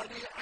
صالحا